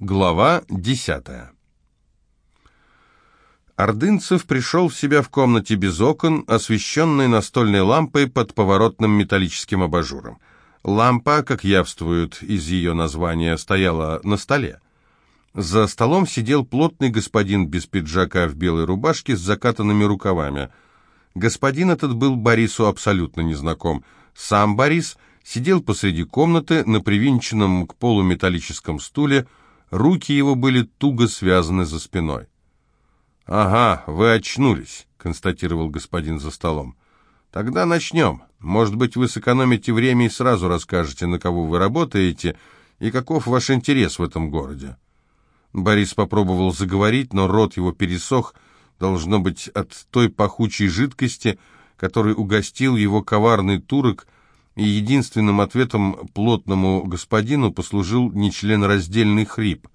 Глава десятая Ордынцев пришел в себя в комнате без окон, освещенной настольной лампой под поворотным металлическим абажуром. Лампа, как явствует из ее названия, стояла на столе. За столом сидел плотный господин без пиджака в белой рубашке с закатанными рукавами. Господин этот был Борису абсолютно незнаком. Сам Борис сидел посреди комнаты на привинченном к полу металлическом стуле, руки его были туго связаны за спиной. «Ага, вы очнулись», — констатировал господин за столом. «Тогда начнем. Может быть, вы сэкономите время и сразу расскажете, на кого вы работаете и каков ваш интерес в этом городе». Борис попробовал заговорить, но рот его пересох, должно быть, от той пахучей жидкости, которой угостил его коварный турок, и единственным ответом плотному господину послужил нечленораздельный хрип.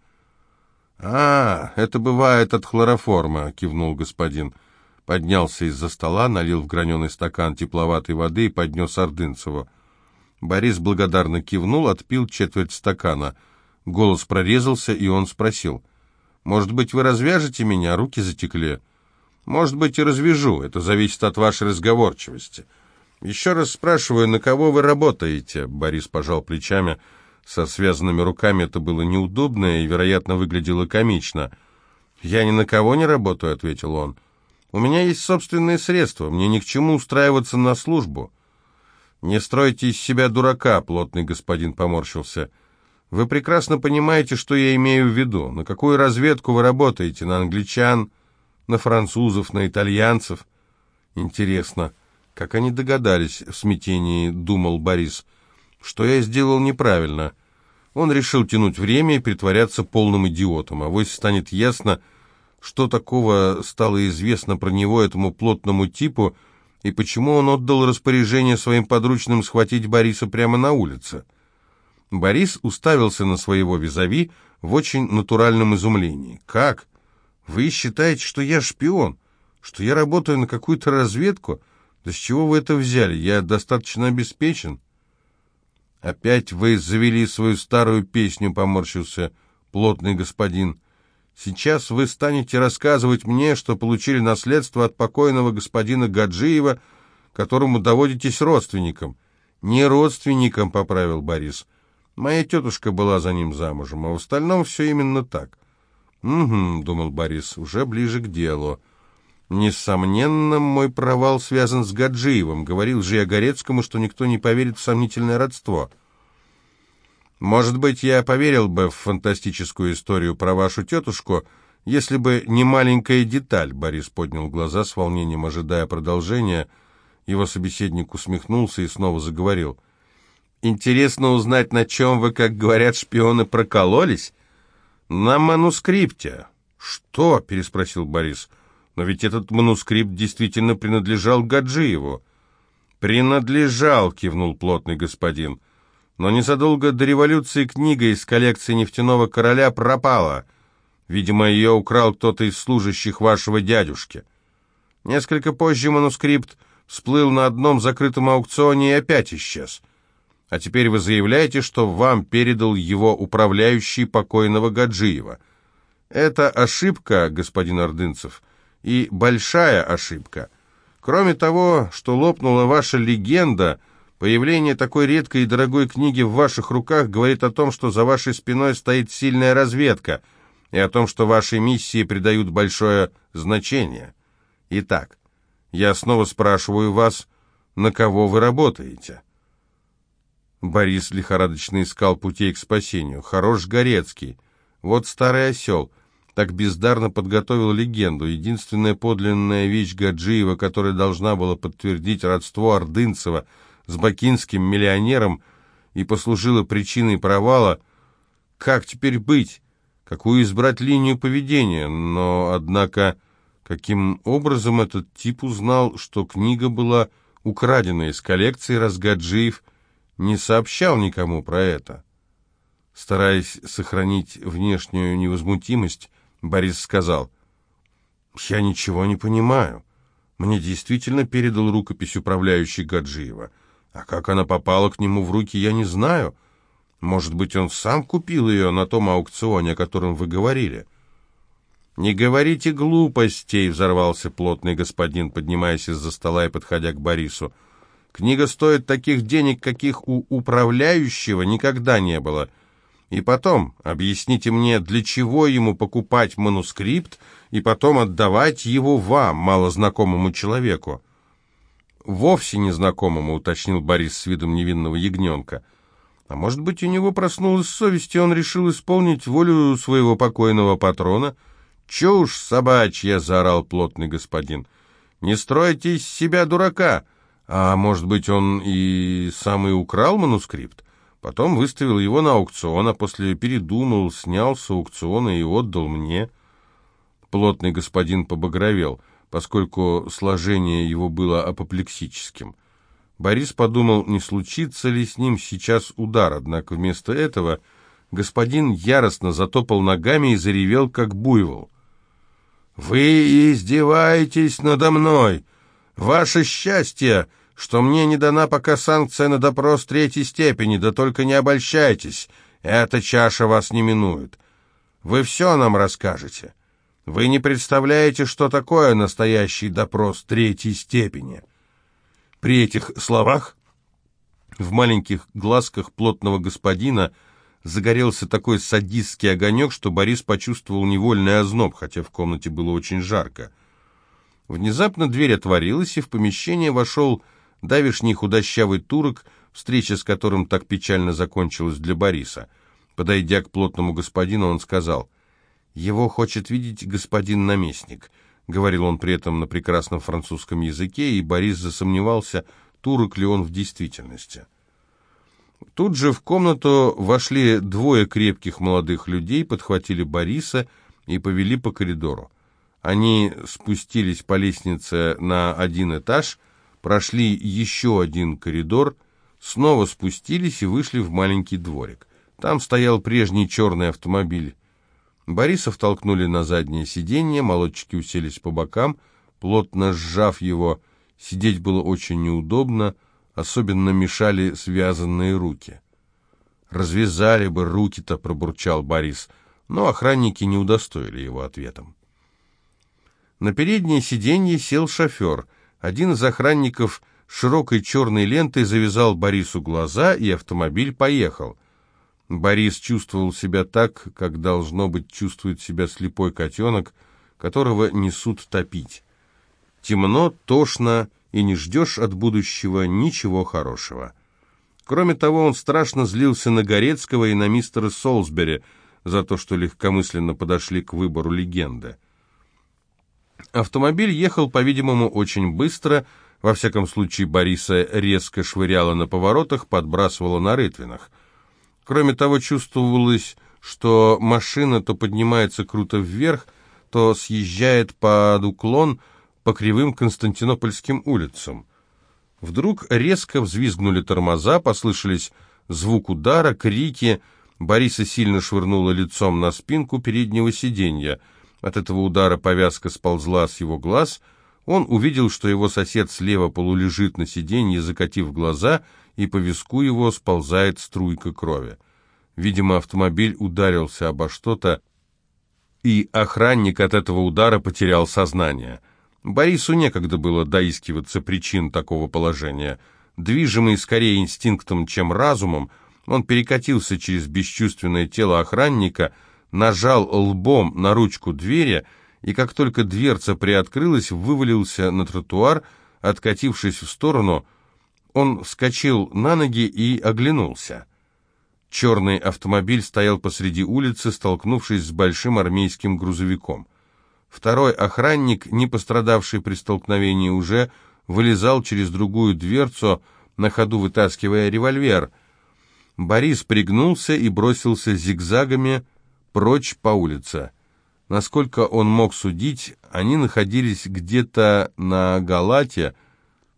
«А, это бывает от хлороформа», — кивнул господин. Поднялся из-за стола, налил в граненый стакан тепловатой воды и поднес Ордынцеву. Борис благодарно кивнул, отпил четверть стакана. Голос прорезался, и он спросил. «Может быть, вы развяжете меня? Руки затекли». «Может быть, и развяжу. Это зависит от вашей разговорчивости». «Еще раз спрашиваю, на кого вы работаете?» Борис пожал плечами. Со связанными руками это было неудобно и, вероятно, выглядело комично. «Я ни на кого не работаю», — ответил он. «У меня есть собственные средства, мне ни к чему устраиваться на службу». «Не стройте из себя дурака», — плотный господин поморщился. «Вы прекрасно понимаете, что я имею в виду. На какую разведку вы работаете? На англичан, на французов, на итальянцев?» «Интересно, как они догадались?» — в смятении думал Борис. «Что я сделал неправильно?» Он решил тянуть время и притворяться полным идиотом. А вось станет ясно, что такого стало известно про него этому плотному типу, и почему он отдал распоряжение своим подручным схватить Бориса прямо на улице. Борис уставился на своего визави в очень натуральном изумлении. «Как? Вы считаете, что я шпион? Что я работаю на какую-то разведку? Да с чего вы это взяли? Я достаточно обеспечен». «Опять вы завели свою старую песню», — поморщился плотный господин. «Сейчас вы станете рассказывать мне, что получили наследство от покойного господина Гаджиева, которому доводитесь родственником». «Не родственником», — поправил Борис. «Моя тетушка была за ним замужем, а в остальном все именно так». «Угу», — думал Борис, — «уже ближе к делу». Несомненно, мой провал связан с Гаджиевым. Говорил же я Горецкому, что никто не поверит в сомнительное родство. Может быть, я поверил бы в фантастическую историю про вашу тетушку, если бы не маленькая деталь. Борис поднял глаза с волнением, ожидая продолжения. Его собеседник усмехнулся и снова заговорил. «Интересно узнать, на чем вы, как говорят шпионы, прокололись?» «На манускрипте». «Что?» — переспросил Борис. Но ведь этот манускрипт действительно принадлежал Гаджиеву. «Принадлежал», — кивнул плотный господин. «Но незадолго до революции книга из коллекции «Нефтяного короля» пропала. Видимо, ее украл кто-то из служащих вашего дядюшки. Несколько позже манускрипт всплыл на одном закрытом аукционе и опять исчез. А теперь вы заявляете, что вам передал его управляющий покойного Гаджиева. Это ошибка, господин Ордынцев» и большая ошибка. Кроме того, что лопнула ваша легенда, появление такой редкой и дорогой книги в ваших руках говорит о том, что за вашей спиной стоит сильная разведка, и о том, что вашей миссии придают большое значение. Итак, я снова спрашиваю вас, на кого вы работаете?» Борис лихорадочно искал путей к спасению. Хорош Горецкий. Вот старый осел так бездарно подготовил легенду, единственная подлинная вещь Гаджиева, которая должна была подтвердить родство Ордынцева с бакинским миллионером и послужила причиной провала. Как теперь быть? Какую избрать линию поведения? Но, однако, каким образом этот тип узнал, что книга была украдена из коллекции, раз Гаджиев не сообщал никому про это? Стараясь сохранить внешнюю невозмутимость, Борис сказал, «Я ничего не понимаю. Мне действительно передал рукопись управляющий Гаджиева. А как она попала к нему в руки, я не знаю. Может быть, он сам купил ее на том аукционе, о котором вы говорили?» «Не говорите глупостей!» — взорвался плотный господин, поднимаясь из-за стола и подходя к Борису. «Книга стоит таких денег, каких у управляющего никогда не было. И потом, объясните мне, для чего ему покупать манускрипт и потом отдавать его вам, малознакомому человеку?» «Вовсе незнакомому», — уточнил Борис с видом невинного ягненка. «А может быть, у него проснулась совесть, и он решил исполнить волю своего покойного патрона?» «Чушь собачья!» — заорал плотный господин. «Не стройте из себя дурака!» А может быть, он и сам и украл манускрипт? Потом выставил его на аукцион, а после передумал, снял с аукциона и отдал мне. Плотный господин побагровел, поскольку сложение его было апоплексическим. Борис подумал, не случится ли с ним сейчас удар, однако вместо этого господин яростно затопал ногами и заревел, как буйвол. «Вы издеваетесь надо мной! Ваше счастье, что мне не дана пока санкция на допрос третьей степени, да только не обольщайтесь, эта чаша вас не минует. Вы все нам расскажете. Вы не представляете, что такое настоящий допрос третьей степени». При этих словах в маленьких глазках плотного господина – загорелся такой садистский огонек, что Борис почувствовал невольный озноб, хотя в комнате было очень жарко. Внезапно дверь отворилась, и в помещение вошел давишний худощавый турок, встреча с которым так печально закончилась для Бориса. Подойдя к плотному господину, он сказал, «Его хочет видеть господин наместник», — говорил он при этом на прекрасном французском языке, и Борис засомневался, турок ли он в действительности. Тут же в комнату вошли двое крепких молодых людей, подхватили Бориса и повели по коридору. Они спустились по лестнице на один этаж, прошли еще один коридор, снова спустились и вышли в маленький дворик. Там стоял прежний черный автомобиль. Бориса втолкнули на заднее сиденье, молодчики уселись по бокам, плотно сжав его. Сидеть было очень неудобно, Особенно мешали связанные руки. «Развязали бы руки-то», — пробурчал Борис, но охранники не удостоили его ответом. На переднее сиденье сел шофер. Один из охранников широкой черной лентой завязал Борису глаза, и автомобиль поехал. Борис чувствовал себя так, как должно быть чувствует себя слепой котенок, которого несут топить. Темно, тошно, и не ждешь от будущего ничего хорошего. Кроме того, он страшно злился на Горецкого и на мистера Солсбери за то, что легкомысленно подошли к выбору легенды. Автомобиль ехал, по-видимому, очень быстро, во всяком случае Бориса резко швыряло на поворотах, подбрасывало на рытвинах. Кроме того, чувствовалось, что машина то поднимается круто вверх, то съезжает под уклон, по кривым константинопольским улицам. Вдруг резко взвизгнули тормоза, послышались звук удара, крики. Бориса сильно швырнуло лицом на спинку переднего сиденья. От этого удара повязка сползла с его глаз. Он увидел, что его сосед слева полулежит на сиденье, закатив глаза, и по виску его сползает струйка крови. Видимо, автомобиль ударился обо что-то, и охранник от этого удара потерял сознание. Борису некогда было доискиваться причин такого положения. Движимый скорее инстинктом, чем разумом, он перекатился через бесчувственное тело охранника, нажал лбом на ручку двери, и как только дверца приоткрылась, вывалился на тротуар, откатившись в сторону, он вскочил на ноги и оглянулся. Черный автомобиль стоял посреди улицы, столкнувшись с большим армейским грузовиком. Второй охранник, не пострадавший при столкновении уже, вылезал через другую дверцу, на ходу вытаскивая револьвер. Борис пригнулся и бросился зигзагами прочь по улице. Насколько он мог судить, они находились где-то на Галате,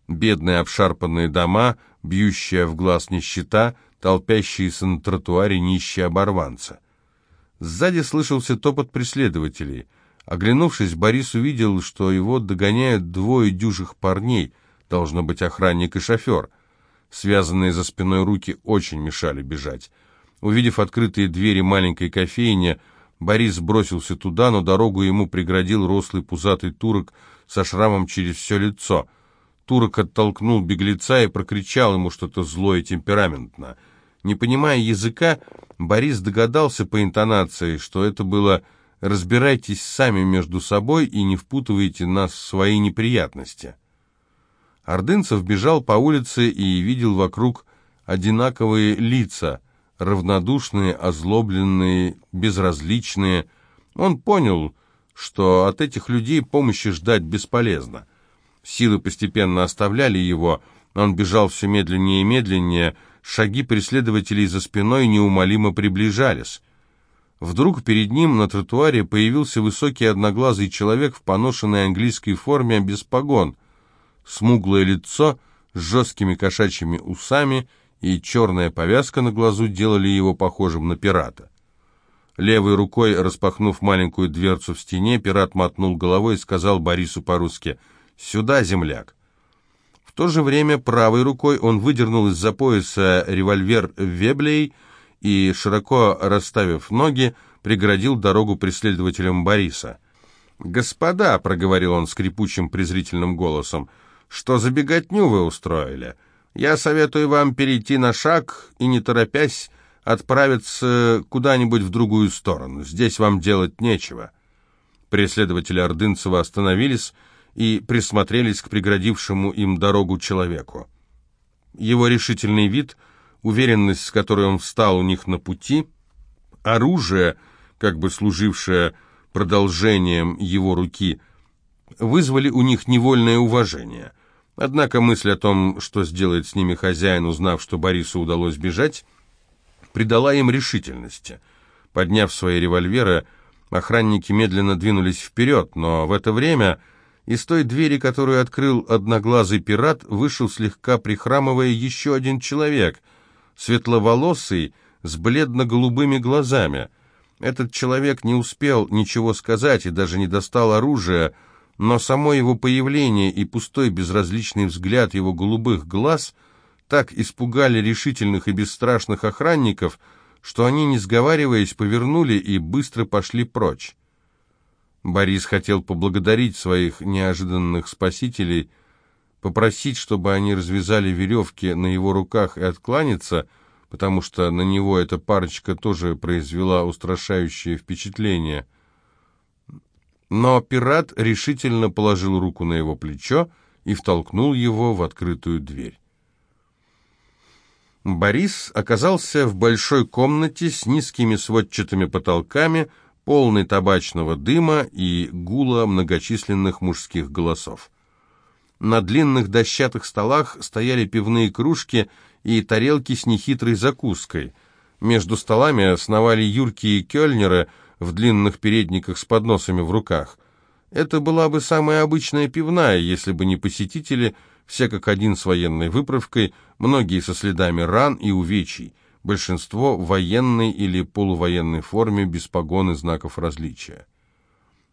бедные обшарпанные дома, бьющая в глаз нищета, толпящиеся на тротуаре нищие оборванцы. Сзади слышался топот преследователей — Оглянувшись, Борис увидел, что его догоняют двое дюжих парней, должно быть охранник и шофер. Связанные за спиной руки очень мешали бежать. Увидев открытые двери маленькой кофейни, Борис бросился туда, но дорогу ему преградил рослый пузатый турок со шрамом через все лицо. Турок оттолкнул беглеца и прокричал ему что-то злое и темпераментно. Не понимая языка, Борис догадался по интонации, что это было «разбирайтесь сами между собой и не впутывайте нас в свои неприятности». Ордынцев бежал по улице и видел вокруг одинаковые лица, равнодушные, озлобленные, безразличные. Он понял, что от этих людей помощи ждать бесполезно. Силы постепенно оставляли его, он бежал все медленнее и медленнее, шаги преследователей за спиной неумолимо приближались. Вдруг перед ним на тротуаре появился высокий одноглазый человек в поношенной английской форме без погон. Смуглое лицо с жесткими кошачьими усами и черная повязка на глазу делали его похожим на пирата. Левой рукой, распахнув маленькую дверцу в стене, пират мотнул головой и сказал Борису по-русски «Сюда, земляк!». В то же время правой рукой он выдернул из-за пояса револьвер Веблей и, широко расставив ноги, преградил дорогу преследователям Бориса. «Господа», — проговорил он скрипучим презрительным голосом, — «что за беготню вы устроили? Я советую вам перейти на шаг и, не торопясь, отправиться куда-нибудь в другую сторону. Здесь вам делать нечего». Преследователи Ордынцева остановились и присмотрелись к преградившему им дорогу человеку. Его решительный вид, уверенность, с которой он встал у них на пути, оружие, как бы служившее продолжением его руки, вызвали у них невольное уважение. Однако мысль о том, что сделает с ними хозяин, узнав, что Борису удалось бежать, придала им решительности. Подняв свои револьверы, охранники медленно двинулись вперед, но в это время из той двери, которую открыл одноглазый пират, вышел слегка прихрамывая еще один человек, светловолосый, с бледно-голубыми глазами. Этот человек не успел ничего сказать и даже не достал оружия, но само его появление и пустой безразличный взгляд его голубых глаз — так испугали решительных и бесстрашных охранников, что они, не сговариваясь, повернули и быстро пошли прочь. Борис хотел поблагодарить своих неожиданных спасителей, попросить, чтобы они развязали веревки на его руках и откланяться, потому что на него эта парочка тоже произвела устрашающее впечатление. Но пират решительно положил руку на его плечо и втолкнул его в открытую дверь. Борис оказался в большой комнате с низкими сводчатыми потолками, полной табачного дыма и гула многочисленных мужских голосов. На длинных дощатых столах стояли пивные кружки и тарелки с нехитрой закуской. Между столами основали юркие кёльнеры в длинных передниках с подносами в руках. Это была бы самая обычная пивная, если бы не посетители – все как один с военной выправкой, многие со следами ран и увечий, большинство в военной или полувоенной форме без погон и знаков различия.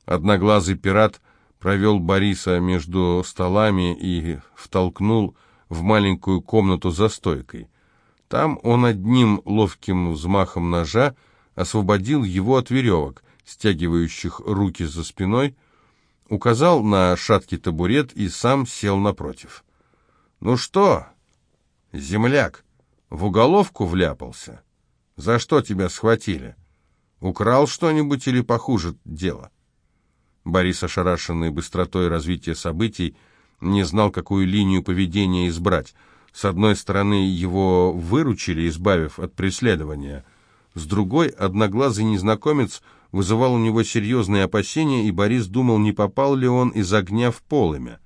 Одноглазый пират провел Бориса между столами и втолкнул в маленькую комнату за стойкой. Там он одним ловким взмахом ножа освободил его от веревок, стягивающих руки за спиной, указал на шаткий табурет и сам сел напротив. «Ну что, земляк, в уголовку вляпался? За что тебя схватили? Украл что-нибудь или похуже дело?» Борис, ошарашенный быстротой развития событий, не знал, какую линию поведения избрать. С одной стороны, его выручили, избавив от преследования. С другой, одноглазый незнакомец вызывал у него серьезные опасения, и Борис думал, не попал ли он из огня в полымя.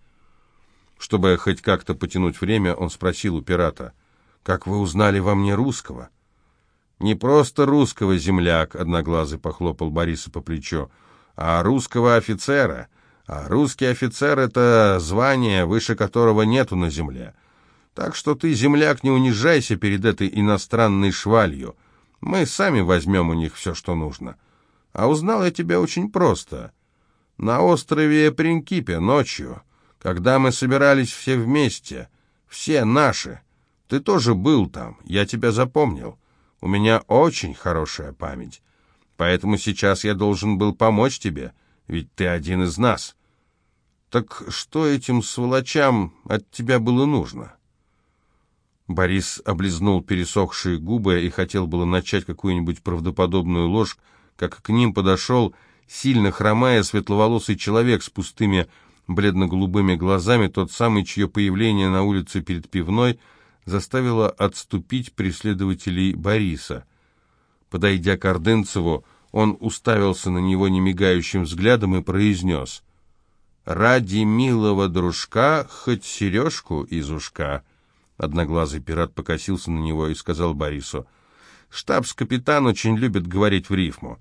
Чтобы хоть как-то потянуть время, он спросил у пирата, «Как вы узнали во мне русского?» «Не просто русского, земляк», — одноглазый похлопал Бориса по плечу, «а русского офицера. А русский офицер — это звание, выше которого нету на земле. Так что ты, земляк, не унижайся перед этой иностранной швалью. Мы сами возьмем у них все, что нужно. А узнал я тебя очень просто. На острове Принкипе ночью». Когда мы собирались все вместе, все наши. Ты тоже был там, я тебя запомнил. У меня очень хорошая память. Поэтому сейчас я должен был помочь тебе, ведь ты один из нас. Так что этим сволочам от тебя было нужно?» Борис облизнул пересохшие губы и хотел было начать какую-нибудь правдоподобную ложь, как к ним подошел, сильно хромая, светловолосый человек с пустыми бледно-голубыми глазами, тот самый, чье появление на улице перед пивной заставило отступить преследователей Бориса. Подойдя к Ордынцеву, он уставился на него немигающим взглядом и произнес «Ради милого дружка хоть сережку из ушка». Одноглазый пират покосился на него и сказал Борису «Штабс-капитан очень любит говорить в рифму.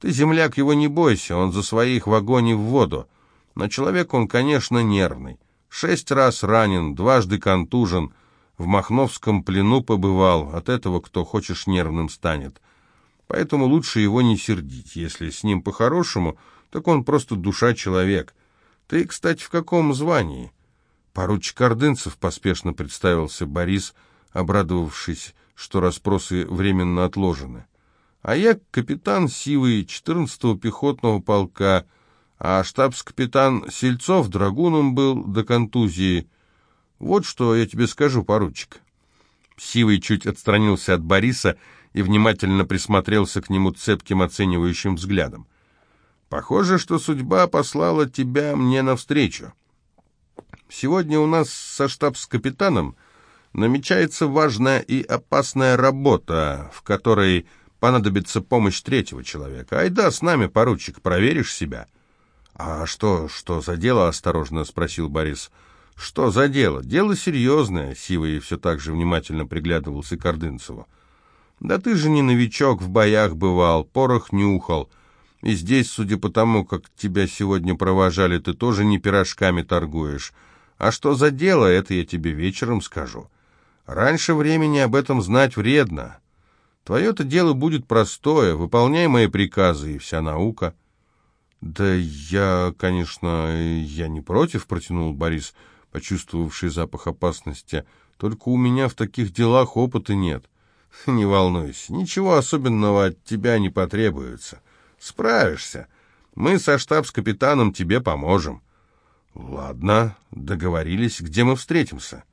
Ты, земляк, его не бойся, он за своих в огонь и в воду. Но человек он, конечно, нервный. Шесть раз ранен, дважды контужен, в Махновском плену побывал, от этого кто хочешь нервным станет. Поэтому лучше его не сердить. Если с ним по-хорошему, так он просто душа-человек. Ты, кстати, в каком звании?» Поручик Ордынцев поспешно представился Борис, обрадовавшись, что расспросы временно отложены. «А я капитан Сивый 14-го пехотного полка, а штабс-капитан Сельцов драгуном был до контузии. Вот что я тебе скажу, поручик». Сивый чуть отстранился от Бориса и внимательно присмотрелся к нему цепким оценивающим взглядом. «Похоже, что судьба послала тебя мне навстречу. Сегодня у нас со штабс-капитаном намечается важная и опасная работа, в которой понадобится помощь третьего человека. Айда с нами, поручик, проверишь себя». «А что, что за дело?» — осторожно спросил Борис. «Что за дело? Дело серьезное», — Сивый все так же внимательно приглядывался к Ордынцеву. Да ты же не новичок, в боях бывал, порох нюхал. И здесь, судя по тому, как тебя сегодня провожали, ты тоже не пирожками торгуешь. А что за дело, это я тебе вечером скажу. Раньше времени об этом знать вредно. Твое-то дело будет простое, выполняй мои приказы и вся наука. Да я, конечно, я не против, протянул Борис, почувствовавший запах опасности. Только у меня в таких делах опыта нет. «Не волнуйся, ничего особенного от тебя не потребуется. Справишься. Мы со штабс-капитаном тебе поможем». «Ладно, договорились, где мы встретимся?»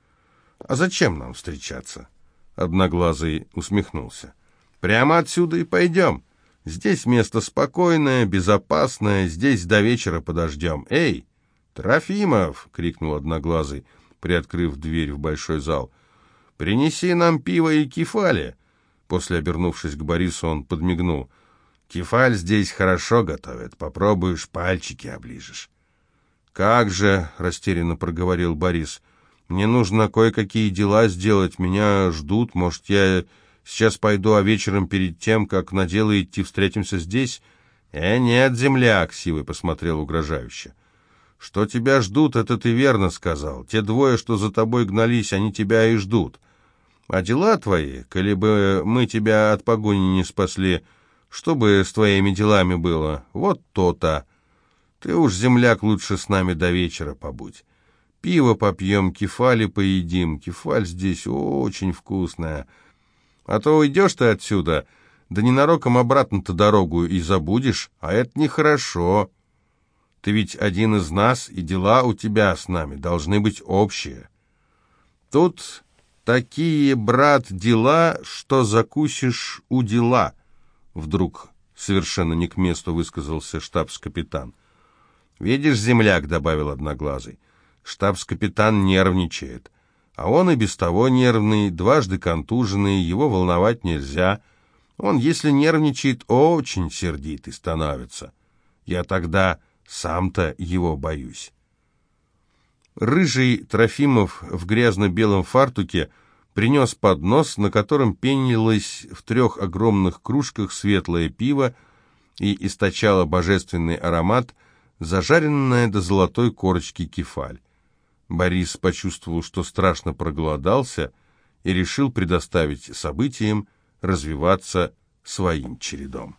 «А зачем нам встречаться?» Одноглазый усмехнулся. «Прямо отсюда и пойдем. Здесь место спокойное, безопасное, здесь до вечера подождем. Эй, Трофимов!» — крикнул Одноглазый, приоткрыв дверь в большой зал. «Принеси нам пиво и кефали!» После, обернувшись к Борису, он подмигнул. «Кефаль здесь хорошо готовят. Попробуешь, пальчики оближешь». «Как же!» — растерянно проговорил Борис. «Мне нужно кое-какие дела сделать. Меня ждут. Может, я сейчас пойду, а вечером перед тем, как на дело идти, встретимся здесь?» «Э, нет, земляк!» — Сивый посмотрел угрожающе. «Что тебя ждут, это ты верно сказал. Те двое, что за тобой гнались, они тебя и ждут. А дела твои, коли бы мы тебя от погони не спасли, что бы с твоими делами было? Вот то-то. Ты уж, земляк, лучше с нами до вечера побудь. Пиво попьем, кефали поедим. Кефаль здесь очень вкусная. А то уйдешь ты отсюда, да ненароком обратно-то дорогу и забудешь, а это нехорошо. Ты ведь один из нас, и дела у тебя с нами должны быть общие. Тут «Такие, брат, дела, что закусишь у дела», — вдруг совершенно не к месту высказался штабс-капитан. «Видишь, земляк», — добавил Одноглазый, — «штабс-капитан нервничает, а он и без того нервный, дважды контуженный, его волновать нельзя. Он, если нервничает, очень сердитый становится. Я тогда сам-то его боюсь». Рыжий Трофимов в грязно-белом фартуке принес поднос, на котором пенилось в трех огромных кружках светлое пиво и источало божественный аромат, зажаренное до золотой корочки кефаль. Борис почувствовал, что страшно проголодался, и решил предоставить событиям развиваться своим чередом.